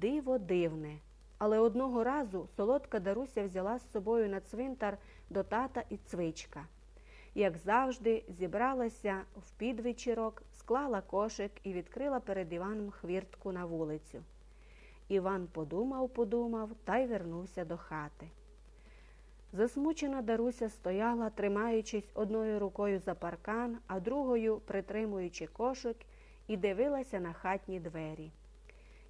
Диво дивне. Але одного разу солодка Даруся взяла з собою на цвинтар до тата і цвичка. Як завжди, зібралася в підвечірок, склала кошик і відкрила перед Іваном хвіртку на вулицю. Іван подумав, подумав та й вернувся до хати. Засмучена Даруся стояла, тримаючись одною рукою за паркан, а другою притримуючи кошик, і дивилася на хатні двері.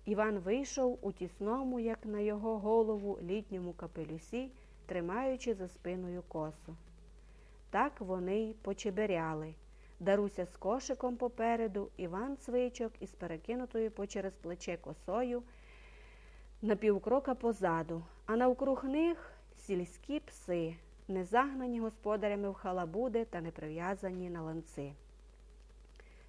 Іван вийшов у тісному, як на його голову, літньому капелюсі, тримаючи за спиною косу. Так вони й почеберяли. Даруся з кошиком попереду, Іван цвичок із перекинутою почерез плече косою, на півкрока позаду, а навкруг них сільські пси, не загнані господарями в халабуди та не прив'язані на ланци.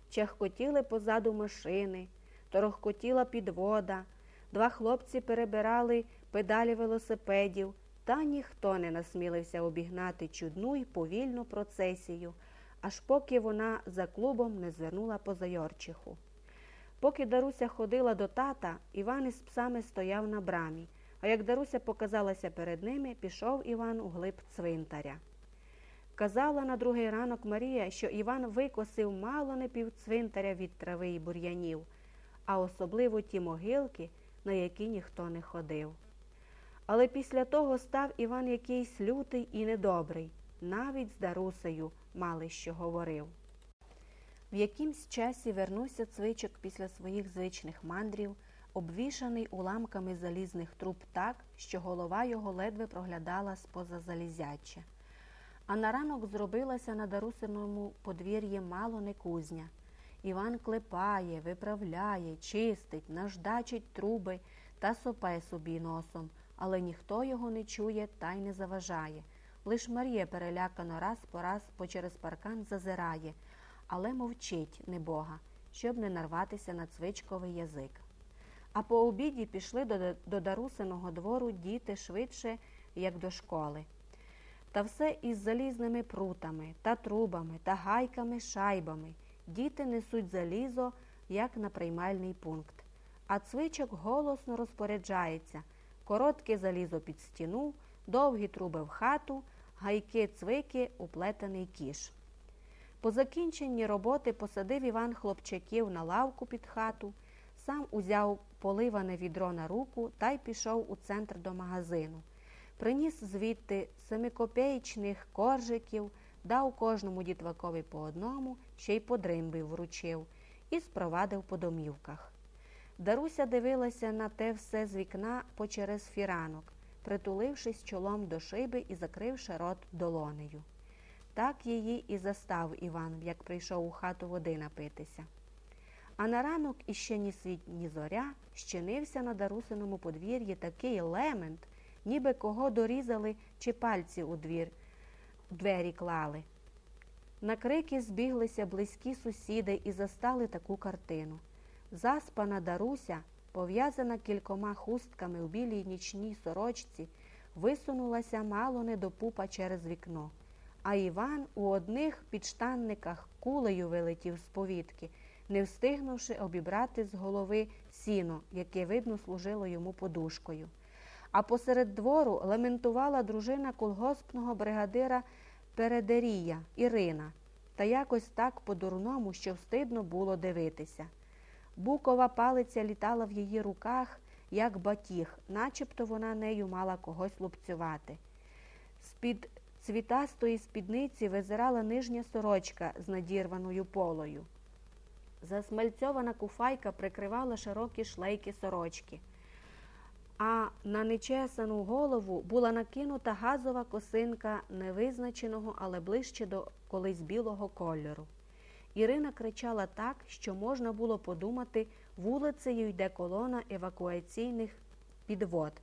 Чехкотіли позаду машини, торохкотіла підвода, два хлопці перебирали педалі велосипедів, та ніхто не насмілився обігнати чудну й повільну процесію, аж поки вона за клубом не звернула поза Йорчиху. Поки Даруся ходила до тата, Іван із псами стояв на брамі, а як Даруся показалася перед ними, пішов Іван у глиб цвинтаря. Казала на другий ранок Марія, що Іван викосив мало не півцвинтаря від трави і бур'янів, а особливо ті могилки, на які ніхто не ходив. Але після того став Іван якийсь лютий і недобрий, навіть з Дарусею мали що говорив. В якимсь часі вернувся цвичок після своїх звичних мандрів, обвішаний уламками залізних труб так, що голова його ледве проглядала споза залізяча. А на ранок зробилася на Дарусиному подвір'ї мало не кузня. Іван клепає, виправляє, чистить, наждачить труби та сопе собі носом, але ніхто його не чує та й не заважає. Лиш Марія перелякано раз по раз по через паркан зазирає, але мовчить, небога, щоб не нарватися на цвичковий язик. А по обіді пішли до, до Дарусиного двору діти швидше, як до школи. Та все із залізними прутами, та трубами, та гайками, шайбами. Діти несуть залізо, як на приймальний пункт. А цвичок голосно розпоряджається коротке залізо під стіну, довгі труби в хату, гайки цвики, уплетений кіш. По закінченні роботи посадив Іван хлопчаків на лавку під хату, сам узяв поливане відро на руку та й пішов у центр до магазину. Приніс звідти семикопеєчних коржиків, дав кожному дітвакові по одному, ще й подримби вручив і спровадив по домівках. Даруся дивилася на те все з вікна почерез фіранок, притулившись чолом до шиби і закривши рот долонею. Так її і застав Іван, як прийшов у хату води напитися. А на ранок іще ні світ, ні зоря щинився на Дарусиному подвір'ї такий лемент, ніби кого дорізали чи пальці у двір, двері клали. На крики збіглися близькі сусіди і застали таку картину. Заспана Даруся, пов'язана кількома хустками у білій нічній сорочці, висунулася мало не до пупа через вікно. А Іван у одних підштанниках кулею вилетів з повітки, не встигнувши обібрати з голови сіно, яке, видно, служило йому подушкою. А посеред двору лементувала дружина колгоспного бригадира Передерія Ірина, та якось так по-дурному, що встидно було дивитися. Букова палиця літала в її руках, як батіг, начебто вона нею мала когось лупцювати. З-під цвітастої спідниці визирала нижня сорочка з надірваною полою. Засмальцьована куфайка прикривала широкі шлейки сорочки, а на нечесану голову була накинута газова косинка невизначеного, але ближче до колись білого кольору. Ірина кричала так, що можна було подумати, вулицею йде колона евакуаційних підвод.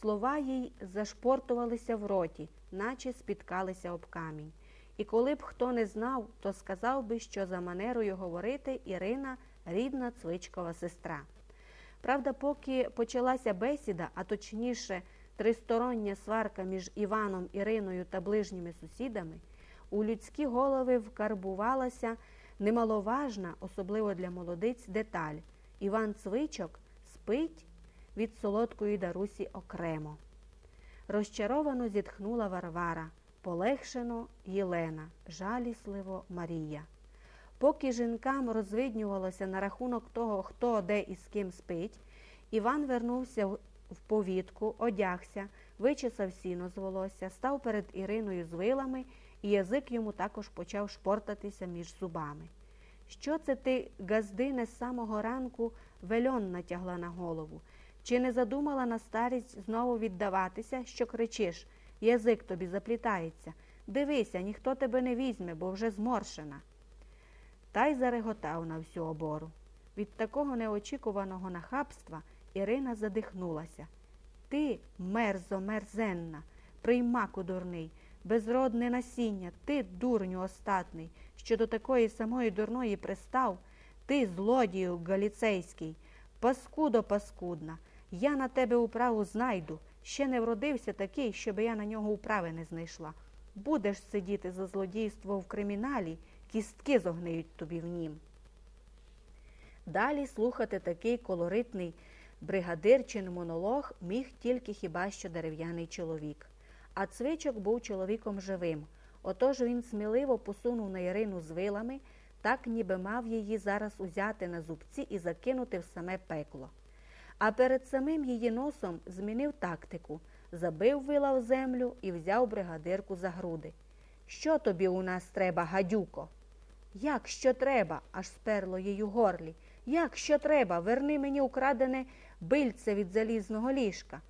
Слова їй зашпортувалися в роті, наче спіткалися об камінь. І коли б хто не знав, то сказав би, що за манерою говорити Ірина рідна цвичкова сестра. Правда, поки почалася бесіда, а точніше, тристороння сварка між Іваном, Іриною та ближніми сусідами, у людські голови вкарбувалася немаловажна, особливо для молодиць, деталь. Іван Цвичок спить від солодкої Дарусі окремо. Розчаровано зітхнула Варвара, полегшено Єлена, жалісливо Марія. Поки жінкам розвиднювалося на рахунок того, хто де і з ким спить, Іван вернувся в повітку, одягся, вичесав сіно з волосся, став перед Іриною з вилами, і язик йому також почав шпортатися між зубами. Що це ти, газдине, з самого ранку вельон натягла на голову? Чи не задумала на старість знову віддаватися, що кричиш? Язик тобі заплітається. Дивися, ніхто тебе не візьме, бо вже зморшена. Та й зареготав на всю обору. Від такого неочікуваного нахабства Ірина задихнулася. Ти, мерзо, мерзенна, приймаку дурний, безродне насіння, ти, дурню остатний, що до такої самої дурної пристав, ти, злодію галіцейський, паскудо паскудна, я на тебе управу знайду. Ще не вродився такий, щоби я на нього управи не знайшла. Будеш сидіти за злодійство в криміналі, кістки зогниють тобі в нім. Далі слухати такий колоритний бригадирчин монолог міг тільки хіба що дерев'яний чоловік. А цвичок був чоловіком живим. Отож він сміливо посунув на Ірину з вилами, так ніби мав її зараз узяти на зубці і закинути в саме пекло. А перед самим її носом змінив тактику, забив вила в землю і взяв бригадирку за груди. Що тобі у нас треба, гадюко? Як що треба? аж сперло їй у горлі. Як що треба? Верни мені украдене бильце від залізного ліжка.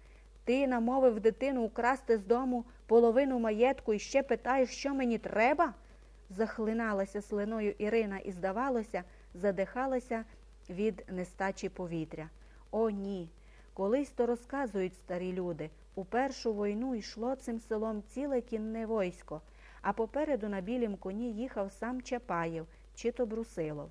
Ти намовив дитину украсти з дому половину маєтку і ще питаєш, що мені треба? захлиналася слиною Ірина і, здавалося, задихалася від нестачі повітря. О, ні. Колись то розказують старі люди. У першу війну йшло цим селом ціле кінне войсько, а попереду на білім коні їхав сам Чапаєв чи то Брусилов.